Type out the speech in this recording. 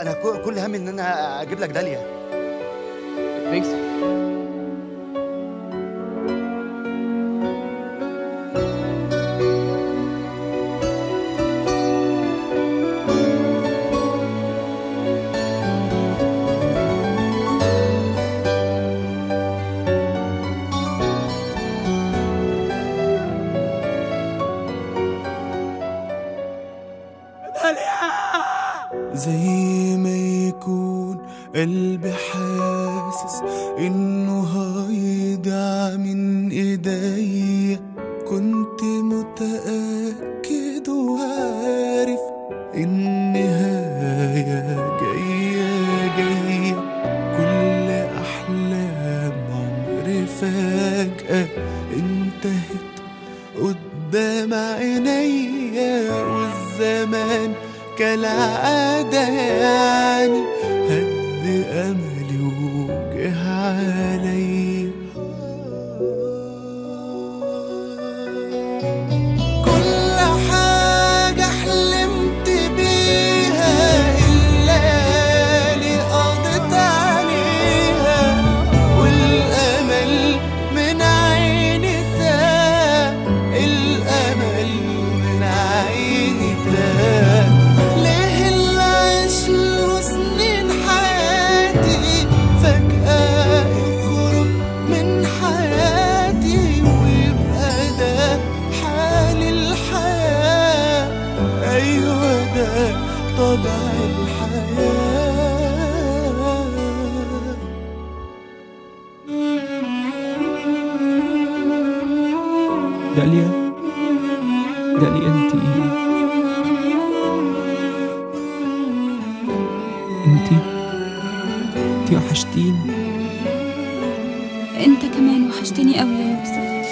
أنا كل همي إن أنا أجيب لك داليا. زي ما يكون قلبي حاسس إنه هيضيع من إيديا. كنت متأكد وعارف النهاية جاية جاية. كل أحلام عمري فجأة انتهت قدام عينيا والزمان كالعادة يعني هد أملي وجه عليا أيوة ده طبع الحياة. داليا داليا انت. انت. انت وحشتيني. أنت كمان وحشتني قوي يا يوسف